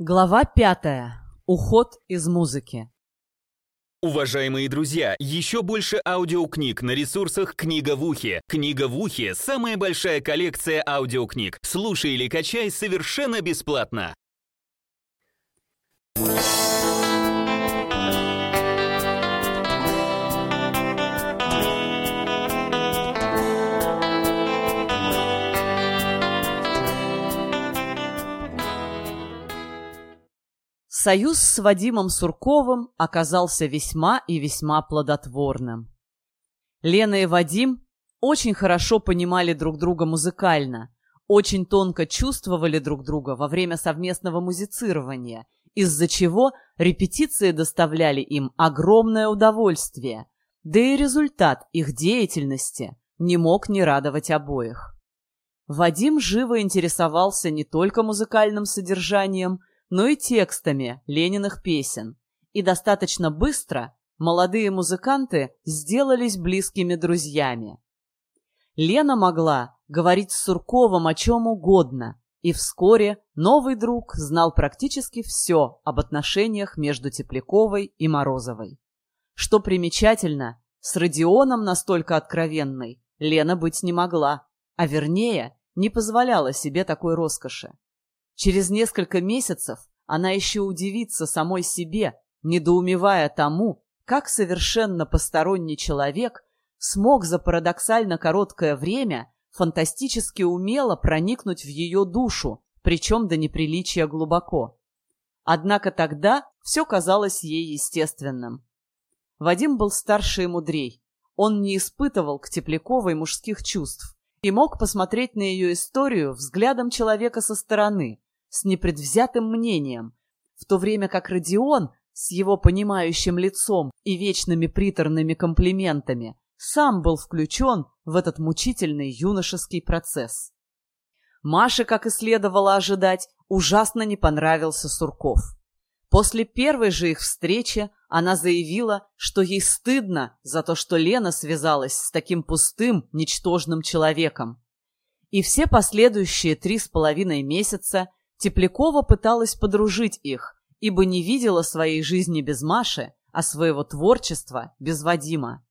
Глава пятая. Уход из музыки. Уважаемые друзья, еще больше аудиокниг на ресурсах «Книга в ухе». «Книга в ухе» — самая большая коллекция аудиокниг. Слушай или качай совершенно бесплатно. Союз с Вадимом Сурковым оказался весьма и весьма плодотворным. Лена и Вадим очень хорошо понимали друг друга музыкально, очень тонко чувствовали друг друга во время совместного музицирования, из-за чего репетиции доставляли им огромное удовольствие, да и результат их деятельности не мог не радовать обоих. Вадим живо интересовался не только музыкальным содержанием, но и текстами Лениных песен. И достаточно быстро молодые музыканты сделались близкими друзьями. Лена могла говорить с Сурковым о чем угодно, и вскоре новый друг знал практически все об отношениях между Тепляковой и Морозовой. Что примечательно, с Родионом настолько откровенной Лена быть не могла, а вернее, не позволяла себе такой роскоши. Через несколько месяцев она еще удивится самой себе, недоумевая тому, как совершенно посторонний человек смог за парадоксально короткое время фантастически умело проникнуть в ее душу, причем до неприличия глубоко. Однако тогда все казалось ей естественным. Вадим был старше и мудрей. Он не испытывал к Тепляковой мужских чувств и мог посмотреть на ее историю взглядом человека со стороны, с непредвзятым мнением, в то время как Родион с его понимающим лицом и вечными приторными комплиментами сам был включен в этот мучительный юношеский процесс. Маше, как и следовало ожидать, ужасно не понравился Сурков. После первой же их встречи она заявила, что ей стыдно за то, что Лена связалась с таким пустым, ничтожным человеком. И все последующие три с половиной месяца Теплякова пыталась подружить их, ибо не видела своей жизни без Маши, а своего творчества без Вадима.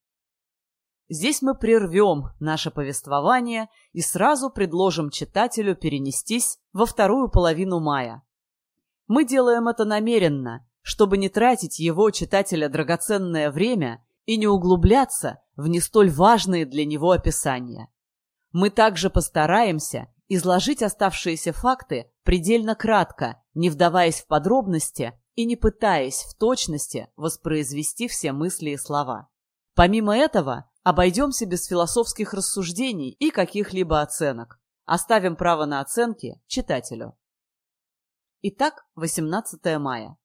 Здесь мы прервем наше повествование и сразу предложим читателю перенестись во вторую половину мая. Мы делаем это намеренно, чтобы не тратить его, читателя, драгоценное время и не углубляться в не столь важные для него описания. Мы также постараемся изложить оставшиеся факты предельно кратко, не вдаваясь в подробности и не пытаясь в точности воспроизвести все мысли и слова. Помимо этого, обойдемся без философских рассуждений и каких-либо оценок. Оставим право на оценки читателю. Итак, 18 мая.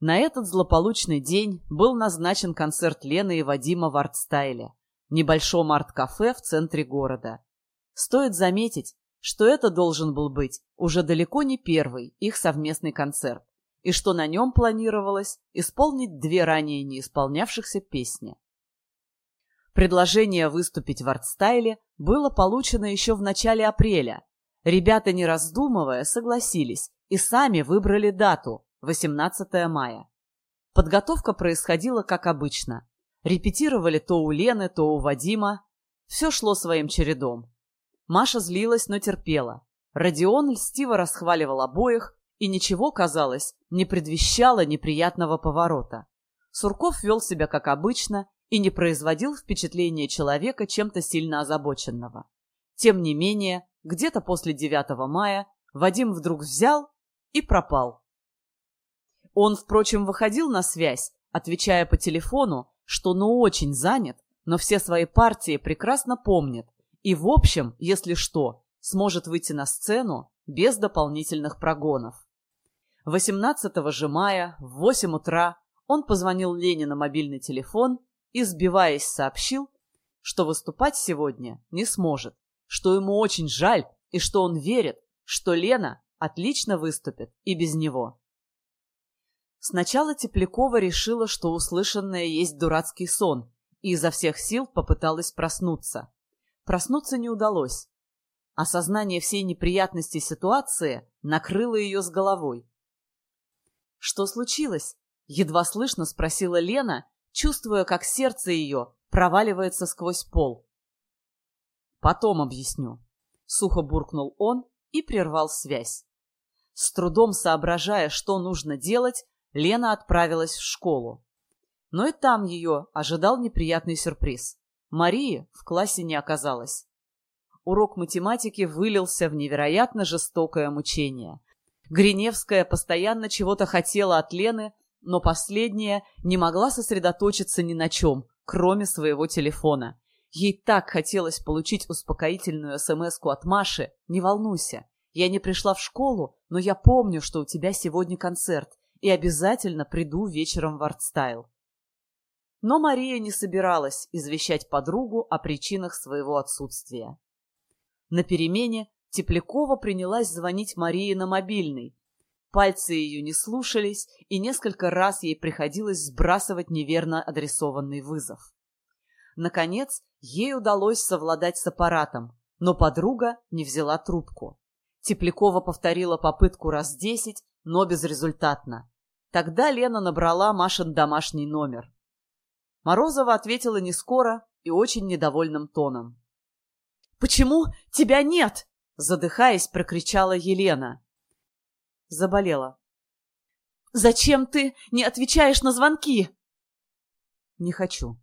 На этот злополучный день был назначен концерт Лены и Вадима в артстайле, небольшом арт-кафе в центре города. Стоит заметить, что это должен был быть уже далеко не первый их совместный концерт, и что на нем планировалось исполнить две ранее не исполнявшихся песни. Предложение выступить в артстайле было получено еще в начале апреля. Ребята, не раздумывая, согласились и сами выбрали дату – 18 мая. Подготовка происходила как обычно. Репетировали то у Лены, то у Вадима. Все шло своим чередом. Маша злилась, но терпела. Родион льстиво расхваливал обоих, и ничего, казалось, не предвещало неприятного поворота. Сурков вел себя как обычно и не производил впечатления человека чем-то сильно озабоченного. Тем не менее, где-то после 9 мая Вадим вдруг взял и пропал. Он, впрочем, выходил на связь, отвечая по телефону, что ну очень занят, но все свои партии прекрасно помнит и, в общем, если что, сможет выйти на сцену без дополнительных прогонов. 18 же мая в 8 утра он позвонил Лене на мобильный телефон и, сбиваясь, сообщил, что выступать сегодня не сможет, что ему очень жаль и что он верит, что Лена отлично выступит и без него. Сначала Теплякова решила, что услышанное есть дурацкий сон, и изо всех сил попыталась проснуться. Проснуться не удалось. Осознание всей неприятности ситуации накрыло ее с головой. Что случилось? Едва слышно спросила Лена, чувствуя, как сердце ее проваливается сквозь пол. Потом объясню. Сухо буркнул он и прервал связь. С трудом соображая, что нужно делать, Лена отправилась в школу. Но и там ее ожидал неприятный сюрприз. Марии в классе не оказалось. Урок математики вылился в невероятно жестокое мучение. Гриневская постоянно чего-то хотела от Лены, но последняя не могла сосредоточиться ни на чем, кроме своего телефона. Ей так хотелось получить успокоительную смс от Маши «Не волнуйся, я не пришла в школу, но я помню, что у тебя сегодня концерт, и обязательно приду вечером в артстайл». Но Мария не собиралась извещать подругу о причинах своего отсутствия. На перемене Теплякова принялась звонить Марии на мобильный. Пальцы ее не слушались, и несколько раз ей приходилось сбрасывать неверно адресованный вызов. Наконец, ей удалось совладать с аппаратом, но подруга не взяла трубку. Теплякова повторила попытку раз десять, но безрезультатно. Тогда Лена набрала Машин домашний номер. Морозова ответила не скоро и очень недовольным тоном. «Почему тебя нет?» — задыхаясь, прокричала Елена. Заболела. «Зачем ты не отвечаешь на звонки?» «Не хочу».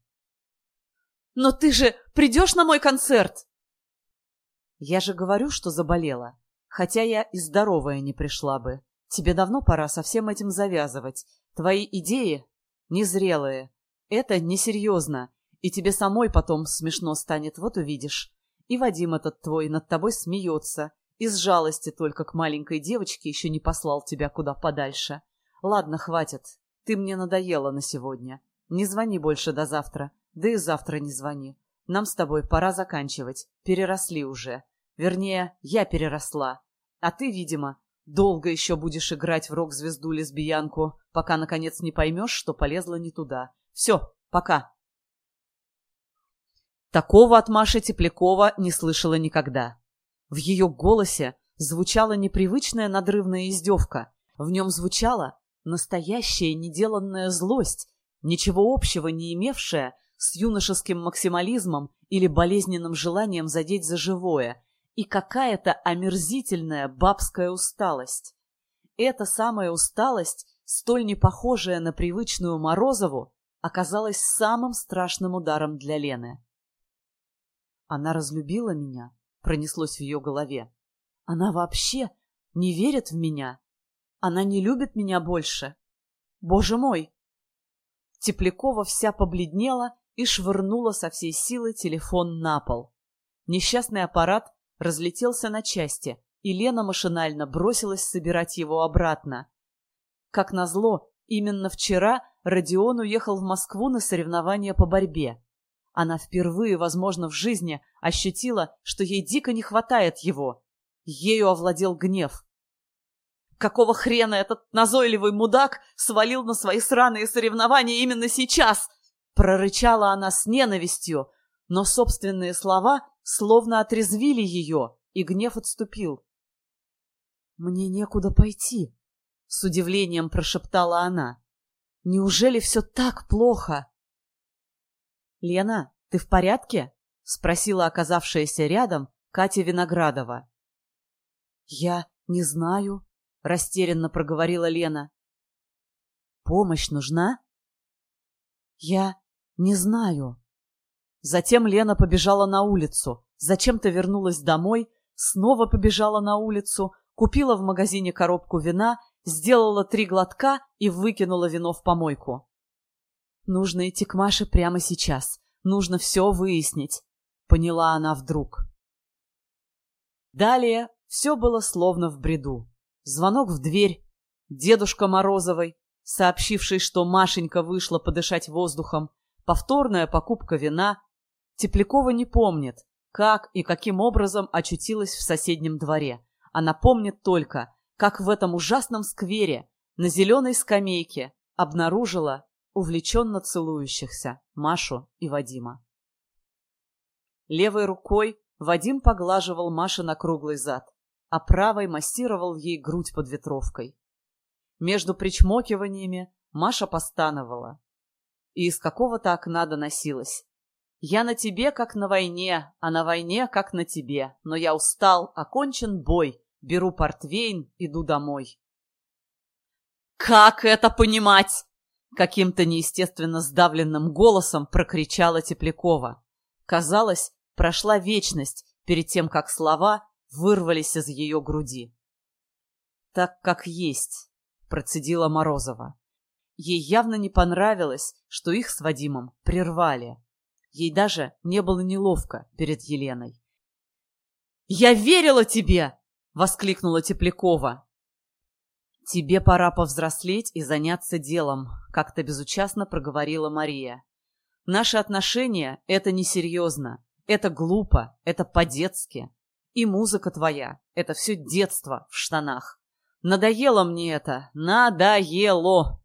«Но ты же придешь на мой концерт?» «Я же говорю, что заболела. Хотя я и здоровая не пришла бы. Тебе давно пора со всем этим завязывать. Твои идеи незрелые. Это несерьезно. И тебе самой потом смешно станет, вот увидишь. И Вадим этот твой над тобой смеется. Из жалости только к маленькой девочке еще не послал тебя куда подальше. Ладно, хватит. Ты мне надоела на сегодня. Не звони больше до завтра. Да и завтра не звони. Нам с тобой пора заканчивать. Переросли уже. Вернее, я переросла. А ты, видимо, долго еще будешь играть в рок-звезду-лесбиянку, пока, наконец, не поймешь, что полезла не туда. Все, пока. Такого от Маши Теплякова не слышала никогда. В ее голосе звучала непривычная надрывная издевка. В нем звучала настоящая неделанная злость, ничего общего не имевшая с юношеским максимализмом или болезненным желанием задеть за живое, и какая-то омерзительная бабская усталость. Эта самая усталость, столь не похожая на привычную Морозову, оказалась самым страшным ударом для Лены. Она разлюбила меня, пронеслось в ее голове. Она вообще не верит в меня. Она не любит меня больше. Боже мой! Теплякова вся побледнела и швырнула со всей силы телефон на пол. Несчастный аппарат разлетелся на части, и Лена машинально бросилась собирать его обратно. Как назло, именно вчера Родион уехал в Москву на соревнования по борьбе. Она впервые, возможно, в жизни ощутила, что ей дико не хватает его. Ею овладел гнев. Какого хрена этот назойливый мудак свалил на свои сраные соревнования именно сейчас? Прорычала она с ненавистью, но собственные слова словно отрезвили ее, и гнев отступил. «Мне некуда пойти», — с удивлением прошептала она. «Неужели все так плохо?» «Лена, ты в порядке?» — спросила оказавшаяся рядом Катя Виноградова. «Я не знаю», — растерянно проговорила Лена. «Помощь нужна?» «Я не знаю». Затем Лена побежала на улицу, зачем-то вернулась домой, снова побежала на улицу, купила в магазине коробку вина, сделала три глотка и выкинула вино в помойку. Нужно идти к Маше прямо сейчас. Нужно все выяснить, поняла она вдруг. Далее все было словно в бреду. Звонок в дверь, дедушка Морозовой, сообщивший, что Машенька вышла подышать воздухом, повторная покупка вина, Теплякова не помнит, как и каким образом очутилась в соседнем дворе. Она помнит только, как в этом ужасном сквере на зеленой скамейке обнаружила увлеченно целующихся Машу и Вадима. Левой рукой Вадим поглаживал Маше на круглый зад, а правой массировал ей грудь под ветровкой. Между причмокиваниями Маша постановала. И из какого-то окна доносилась. «Я на тебе, как на войне, а на войне, как на тебе. Но я устал, окончен бой. Беру портвейн, иду домой». «Как это понимать?» Каким-то неестественно сдавленным голосом прокричала Теплякова. Казалось, прошла вечность перед тем, как слова вырвались из ее груди. «Так, как есть», — процедила Морозова. Ей явно не понравилось, что их с Вадимом прервали. Ей даже не было неловко перед Еленой. «Я верила тебе!» — воскликнула Теплякова. «Тебе пора повзрослеть и заняться делом», — как-то безучастно проговорила Мария. «Наши отношения — это несерьезно, это глупо, это по-детски. И музыка твоя — это все детство в штанах. Надоело мне это, надоело!»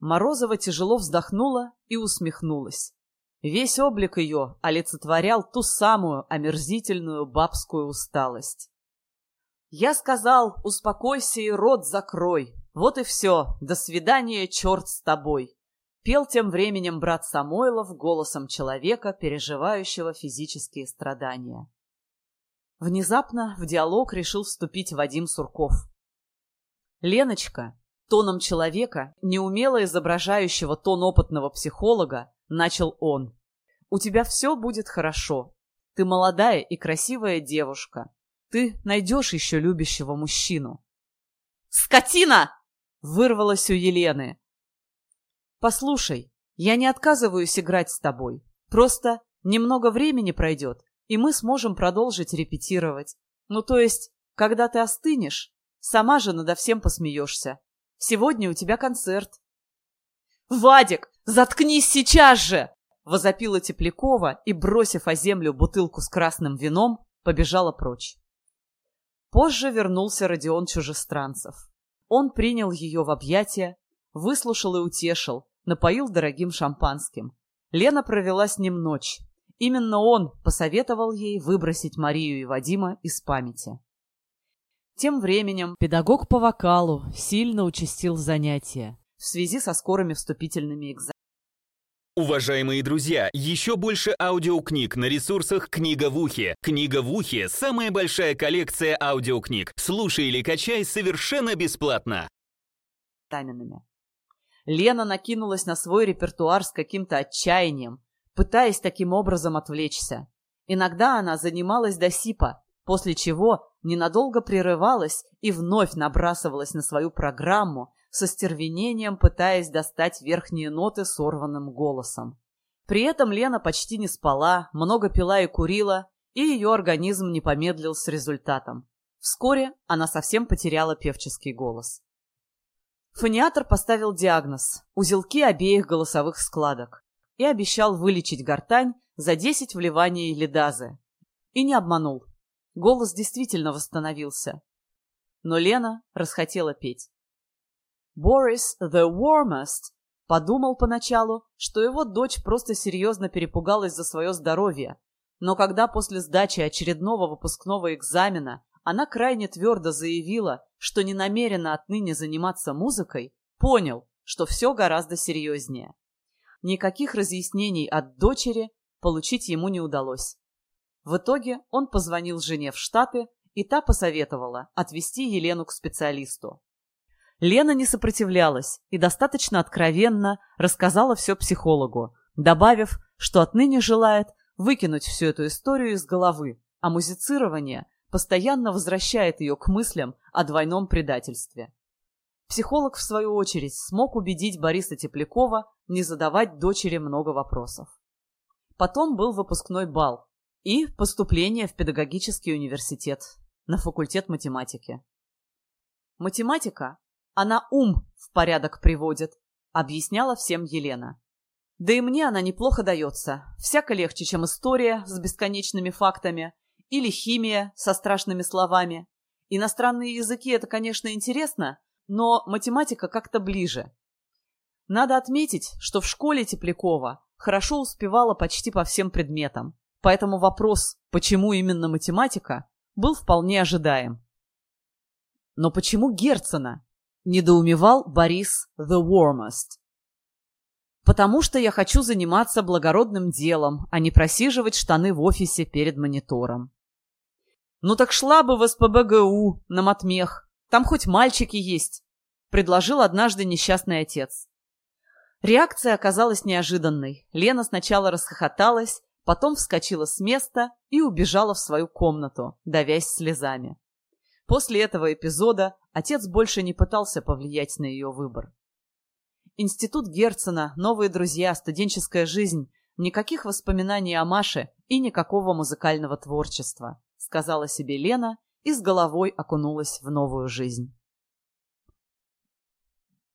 Морозова тяжело вздохнула и усмехнулась. Весь облик ее олицетворял ту самую омерзительную бабскую усталость. Я сказал, успокойся и рот закрой. Вот и все. До свидания, черт с тобой. Пел тем временем брат Самойлов голосом человека, переживающего физические страдания. Внезапно в диалог решил вступить Вадим Сурков. Леночка, тоном человека, неумело изображающего тон опытного психолога, начал он. «У тебя все будет хорошо. Ты молодая и красивая девушка. Ты найдешь еще любящего мужчину. «Скотина!» — вырвалось у Елены. «Послушай, я не отказываюсь играть с тобой. Просто немного времени пройдет, и мы сможем продолжить репетировать. Ну, то есть, когда ты остынешь, сама же надо всем посмеешься. Сегодня у тебя концерт». «Вадик, заткнись сейчас же!» — возопила Теплякова и, бросив о землю бутылку с красным вином, побежала прочь. Позже вернулся Родион Чужестранцев. Он принял ее в объятия, выслушал и утешил, напоил дорогим шампанским. Лена провела с ним ночь. Именно он посоветовал ей выбросить Марию и Вадима из памяти. Тем временем педагог по вокалу сильно участил занятия в связи со скорыми вступительными экзаменами. Уважаемые друзья, еще больше аудиокниг на ресурсах «Книга в ухе». «Книга в ухе» — самая большая коллекция аудиокниг. Слушай или качай совершенно бесплатно. Таменами. Лена накинулась на свой репертуар с каким-то отчаянием, пытаясь таким образом отвлечься. Иногда она занималась до сипа, после чего ненадолго прерывалась и вновь набрасывалась на свою программу, со стервенением пытаясь достать верхние ноты сорванным голосом. При этом Лена почти не спала, много пила и курила, и ее организм не помедлил с результатом. Вскоре она совсем потеряла певческий голос. Фониатор поставил диагноз – узелки обеих голосовых складок и обещал вылечить гортань за 10 вливаний лидазы. И не обманул. Голос действительно восстановился. Но Лена расхотела петь. Борис the Warmest подумал поначалу, что его дочь просто серьезно перепугалась за свое здоровье, но когда после сдачи очередного выпускного экзамена она крайне твердо заявила, что не намерена отныне заниматься музыкой, понял, что все гораздо серьезнее. Никаких разъяснений от дочери получить ему не удалось. В итоге он позвонил жене в Штаты, и та посоветовала отвезти Елену к специалисту. Лена не сопротивлялась и достаточно откровенно рассказала все психологу, добавив, что отныне желает выкинуть всю эту историю из головы, а музицирование постоянно возвращает ее к мыслям о двойном предательстве. Психолог, в свою очередь, смог убедить Бориса Теплякова не задавать дочери много вопросов. Потом был выпускной бал и поступление в педагогический университет на факультет математики. Математика она ум в порядок приводит, объясняла всем Елена. Да и мне она неплохо дается. Всяко легче, чем история с бесконечными фактами или химия со страшными словами. Иностранные языки — это, конечно, интересно, но математика как-то ближе. Надо отметить, что в школе Теплякова хорошо успевала почти по всем предметам, поэтому вопрос «почему именно математика?» был вполне ожидаем. Но почему Герцена? Недоумевал Борис The Warmest. Потому что я хочу заниматься благородным делом, а не просиживать штаны в офисе перед монитором. Ну так шла бы в СПБГУ на матмех. Там хоть мальчики есть, предложил однажды несчастный отец. Реакция оказалась неожиданной. Лена сначала расхохоталась, потом вскочила с места и убежала в свою комнату, давясь слезами. После этого эпизода отец больше не пытался повлиять на ее выбор. Институт Герцена, новые друзья, студенческая жизнь, никаких воспоминаний о Маше и никакого музыкального творчества, сказала себе Лена и с головой окунулась в новую жизнь.